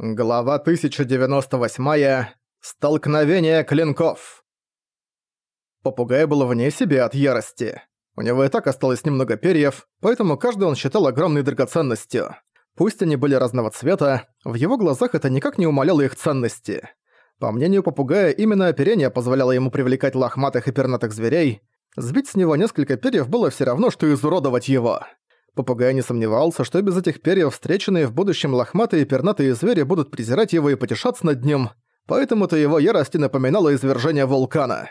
Глава 1098. Столкновение клинков. Попугай был вне себя от ярости. У него и так осталось немного перьев, поэтому каждый он считал огромной драгоценностью. Пусть они были разного цвета, в его глазах это никак не умаляло их ценности. По мнению попугая, именно оперение позволяло ему привлекать лохматых и пернатых зверей. Сбить с него несколько перьев было все равно, что изуродовать его. Попугай не сомневался, что без этих перьев встреченные в будущем лохматые пернатые звери будут презирать его и потешаться над ним, поэтому-то его ярости напоминало извержение вулкана.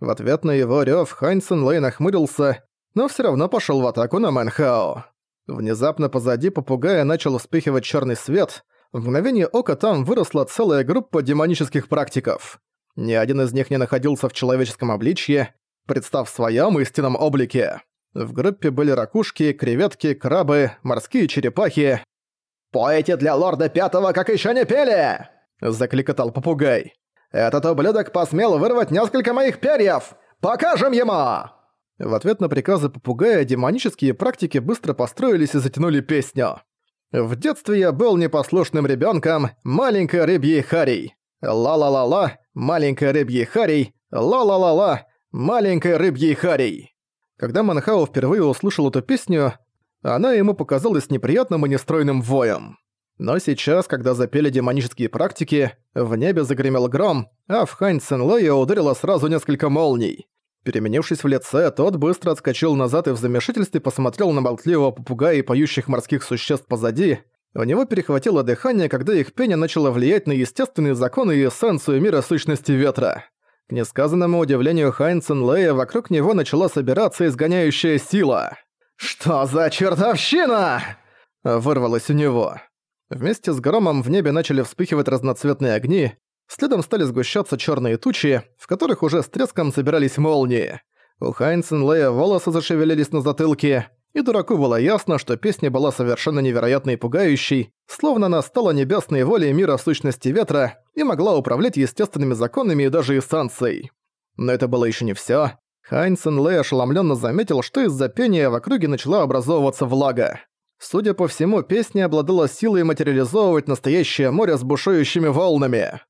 В ответ на его рёв Хайнсен Лэй нахмурился, но всё равно пошёл в атаку на Мэнхао. Внезапно позади попугая начал вспыхивать чёрный свет, в мгновение ока там выросла целая группа демонических практиков. Ни один из них не находился в человеческом обличье, представ в своём истинном облике. В группе были ракушки, креветки, крабы, морские черепахи. «Пойте для лорда пятого, как еще не пели!» – закликотал попугай. «Этот ублюдок посмел вырвать несколько моих перьев! Покажем ему!» В ответ на приказы попугая демонические практики быстро построились и затянули песню. В детстве я был непослушным ребенком, маленькой рыбьей Харей. Ла-ла-ла-ла, маленькая рыбьей Харей. Ла-ла-ла-ла, маленькая рыбьей Харей. Когда Манхао впервые услышал эту песню, она ему показалась неприятным и нестройным воем. Но сейчас, когда запели демонические практики, в небе загремел гром, а в Хань Цинлэя ударило сразу несколько молний. Переменившись в лице, тот быстро отскочил назад и в замешательстве посмотрел на болтливого попугая и поющих морских существ позади. У него перехватило дыхание, когда их пение начало влиять на естественные законы и эссенцию мира сущности ветра. К несказанному удивлению Хайнсен Лея вокруг него начала собираться изгоняющая сила. «Что за чертовщина?» Вырвалось у него. Вместе с громом в небе начали вспыхивать разноцветные огни, следом стали сгущаться черные тучи, в которых уже с треском собирались молнии. У Хайнсен Лея волосы зашевелились на затылке, и дураку было ясно, что песня была совершенно невероятной и пугающей, словно она стала небесной волей мира сущности ветра и могла управлять естественными законами и даже эссенцией. Но это было еще не все. Хайнсен Лэй ошеломленно заметил, что из-за пения в округе начала образовываться влага. Судя по всему, песня обладала силой материализовывать настоящее море с бушующими волнами.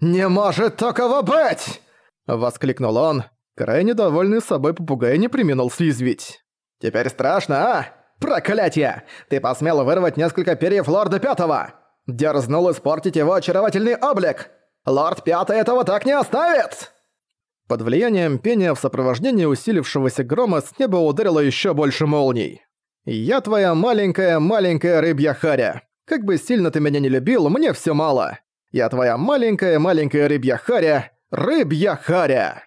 «Не может такого быть!» — воскликнул он. Крайне довольный собой попугай не приминул съязвить. «Теперь страшно, а? Проклятие! Ты посмел вырвать несколько перьев Лорда Пятого! Дерзнул испортить его очаровательный облик! Лорд Пятый этого так не оставит!» Под влиянием пения в сопровождении усилившегося грома с неба ударило еще больше молний. «Я твоя маленькая-маленькая рыбья харя. Как бы сильно ты меня не любил, мне все мало. Я твоя маленькая-маленькая рыбья харя, рыбья харя!»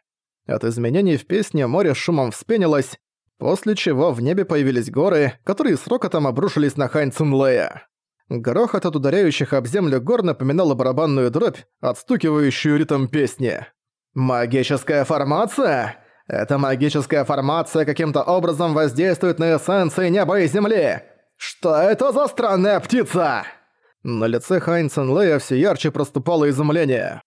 От изменений в песне море шумом вспенилось, После чего в небе появились горы, которые с рокотом обрушились на Хань Цинлея. Грохот от ударяющих об землю гор напоминал барабанную дробь, отстукивающую ритм песни. «Магическая формация? Эта магическая формация каким-то образом воздействует на эссенции неба и земли! Что это за странная птица?» На лице Хайн Цинлея все ярче проступало изумление.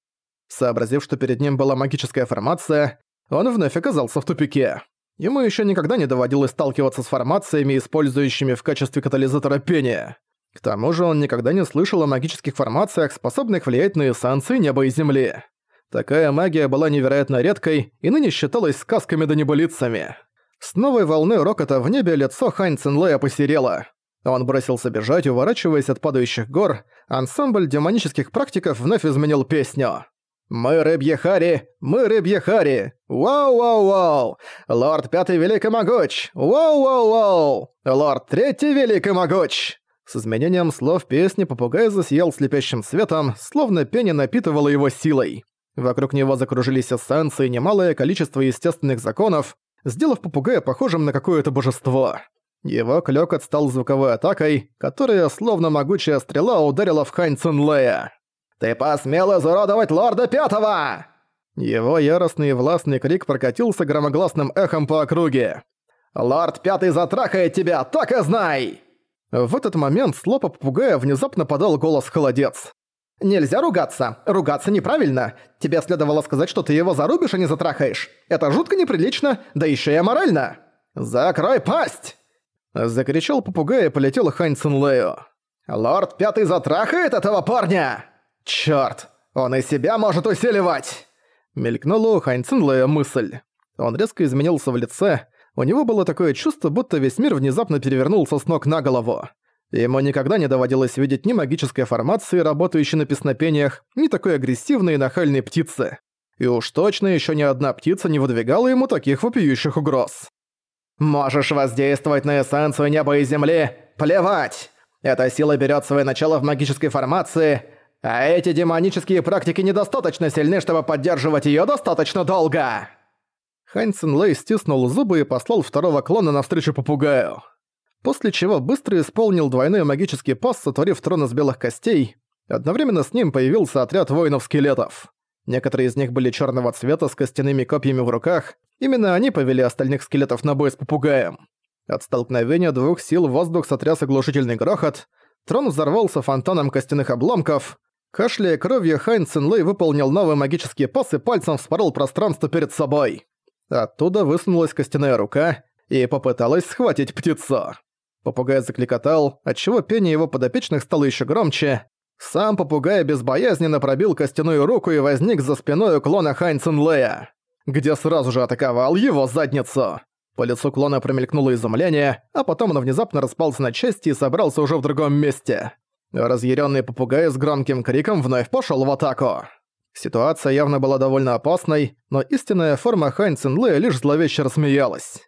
Сообразив, что перед ним была магическая формация, он вновь оказался в тупике. Ему еще никогда не доводилось сталкиваться с формациями, использующими в качестве катализатора пения. К тому же он никогда не слышал о магических формациях, способных влиять на эссенции неба и земли. Такая магия была невероятно редкой и ныне считалась сказками да небылицами. С новой волны рокота в небе лицо Хань Цинлэя посерело. Он бросился бежать, уворачиваясь от падающих гор, ансамбль демонических практиков вновь изменил песню. «Мы рыбьи Хари! Мы рыбьи Хари! Вау-вау-вау! Лорд Пятый Велик Могуч! Вау-вау-вау! Лорд Третий Велик Могуч!» С изменением слов песни попугай засиял слепящим светом, словно пение напитывало его силой. Вокруг него закружились эссенции и немалое количество естественных законов, сделав попугая похожим на какое-то божество. Его клёкот стал звуковой атакой, которая, словно могучая стрела, ударила в Хань Цинлея. «Ты посмел изуродовать лорда пятого!» Его яростный и властный крик прокатился громогласным эхом по округе. «Лорд Пятый затрахает тебя, так и знай!» В этот момент с лопа попугая внезапно подал голос Холодец. «Нельзя ругаться. Ругаться неправильно. Тебе следовало сказать, что ты его зарубишь, а не затрахаешь. Это жутко неприлично, да еще и аморально. Закрой пасть!» Закричал попугай и полетел Хань Цинлео. Лорд Пятый затрахает этого парня! Чёрт, он и себя может усиливать!» Мелькнула у Хань Цинлэя мысль. Он резко изменился в лице, у него было такое чувство, будто весь мир внезапно перевернулся с ног на голову. Ему никогда не доводилось видеть ни магической формации, работающей на песнопениях, ни такой агрессивной и нахальной птицы. И уж точно еще ни одна птица не выдвигала ему таких вопиющих угроз. «Можешь воздействовать на эссенцию неба и земли? Плевать! Эта сила берет свое начало в магической формации, а эти демонические практики недостаточно сильны, чтобы поддерживать ее достаточно долго!» Хань Цинлэй стиснул зубы и послал второго клона навстречу попугаю после чего быстро исполнил двойной магический пас, сотворив трон из белых костей. Одновременно с ним появился отряд воинов-скелетов. Некоторые из них были черного цвета с костяными копьями в руках. Именно они повели остальных скелетов на бой с попугаем. От столкновения двух сил воздух сотряс оглушительный грохот. Трон взорвался фонтаном костяных обломков. Кашляя кровью, Хайн Цинлэй выполнил новый магический пас и пальцем вспорол пространство перед собой. Оттуда высунулась костяная рука и попыталась схватить птицу. Попугай закликотал, отчего пение его подопечных стало еще громче. Сам попугай безбоязненно пробил костяную руку и возник за спиной у клона Хайн Цинлея, где сразу же атаковал его задницу. По лицу клона промелькнуло изумление, а потом он внезапно распался на части и собрался уже в другом месте. Разъяренный попугай с громким криком вновь пошел в атаку. Ситуация явно была довольно опасной, но истинная форма Хайн Цинлея лишь зловеще рассмеялась.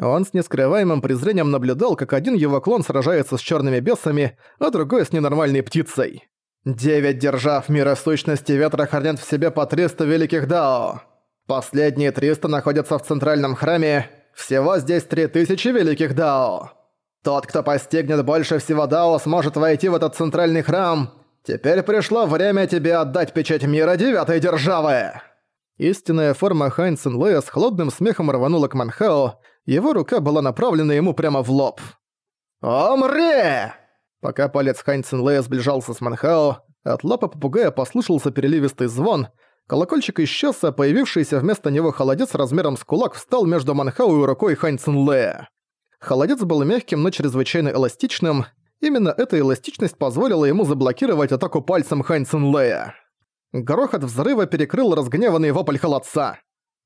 Он с нескрываемым презрением наблюдал, как один его клон сражается с черными бесами, а другой с ненормальной птицей. Девять держав мира сущности ветра хранят в себе по 300 великих дао. Последние 300 находятся в центральном храме, всего здесь 3000 великих дао. Тот, кто постигнет больше всего дао, сможет войти в этот центральный храм. Теперь пришло время тебе отдать печать мира девятой державы. Истинная форма Хайн Цинлэя с холодным смехом рванула к Манхао, его рука была направлена ему прямо в лоб. «Умри!» Пока палец Хайн Цинлэя сближался с Манхао, от лапы попугая послышался переливистый звон, колокольчик исчез, а появившийся вместо него холодец размером с кулак встал между Манхао и рукой Хайн Цинлэя. Холодец был мягким, но чрезвычайно эластичным, именно эта эластичность позволила ему заблокировать атаку пальцем Хайн Цинлэя. Грохот взрыва перекрыл разгневанный вопль холодца.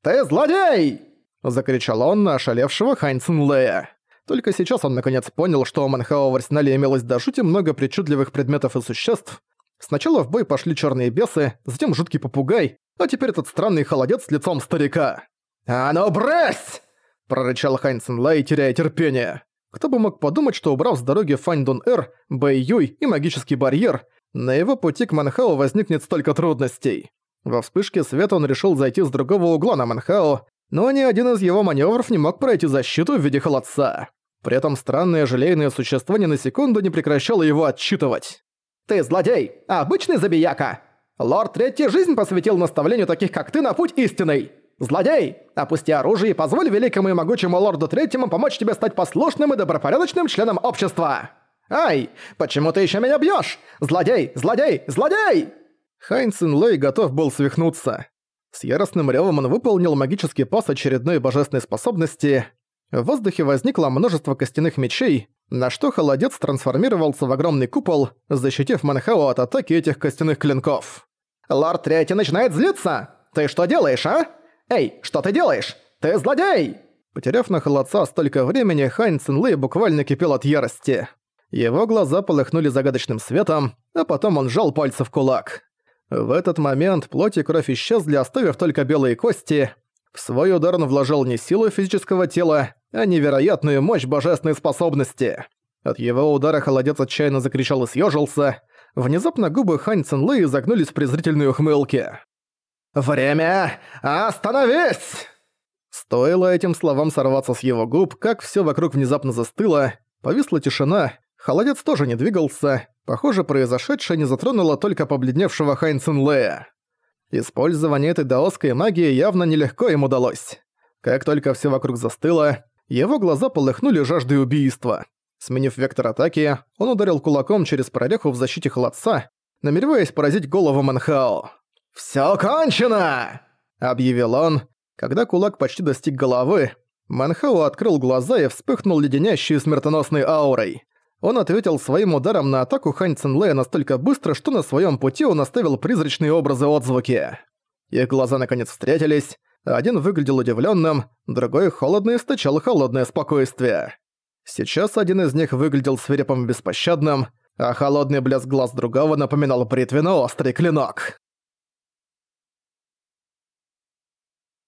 «Ты злодей!» – закричал он на ошалевшего Хань Цинлея. Только сейчас он наконец понял, что у Манхао в арсенале имелось до жути много причудливых предметов и существ. Сначала в бой пошли черные бесы, затем жуткий попугай, а теперь этот странный холодец с лицом старика. «А ну брось!» – прорычал Хань Цинлэй, теряя терпение. Кто бы мог подумать, что убрав с дороги Фань Дун Эр, Бэй Юй и магический барьер, на его пути к Манхао возникнет столько трудностей. Во вспышке света он решил зайти с другого угла на Манхао, но ни один из его маневров не мог пройти защиту в виде холодца. При этом странное желейное существо ни на секунду не прекращало его отчитывать. «Ты злодей, обычный забияка! Лорд Третий жизнь посвятил наставлению таких, как ты, на путь истинный! Злодей! Опусти оружие и позволь великому и могучему лорду Третьему помочь тебе стать послушным и добропорядочным членом общества!» «Ай, почему ты еще меня бьешь? Злодей, злодей, злодей!» Хайн Лэй готов был свихнуться. С яростным ревом он выполнил магический пас очередной божественной способности. В воздухе возникло множество костяных мечей, на что холодец трансформировался в огромный купол, защитив Манхао от атаки этих костяных клинков. «Лорд Третий начинает злиться! Ты что делаешь, а? Эй, что ты делаешь? Ты злодей!» Потеряв на холодца столько времени, Хайн Цинлэй буквально кипел от ярости. Его глаза полыхнули загадочным светом, а потом он сжал пальцы в кулак. В этот момент плоть и кровь исчезли, оставив только белые кости. В свой удар он вложил не силу физического тела, а невероятную мощь божественной способности. От его удара холодец отчаянно закричал и съежился. Внезапно губы Хань Цинлы загнулись в презрительной ухмылке. «Время! Остановись!» Стоило этим словам сорваться с его губ, как все вокруг внезапно застыло, повисла тишина, Холодец тоже не двигался. Похоже, произошедшее не затронуло только побледневшего Хайн Цинлея. Использование этой даосской магии явно нелегко им удалось. Как только все вокруг застыло, его глаза полыхнули жаждой убийства. Сменив вектор атаки, он ударил кулаком через прореху в защите холодца, намереваясь поразить голову Манхао. «Всё кончено!» – объявил он. Когда кулак почти достиг головы, Манхао открыл глаза и вспыхнул леденящей смертоносной аурой. Он ответил своим ударом на атаку Хань Цинлея настолько быстро, что на своем пути он оставил призрачные образы отзвуки. Их глаза наконец встретились, один выглядел удивленным, другой холодно источал холодное спокойствие. Сейчас один из них выглядел свирепым и беспощадным, а холодный блеск глаз другого напоминал бритвенно-острый клинок.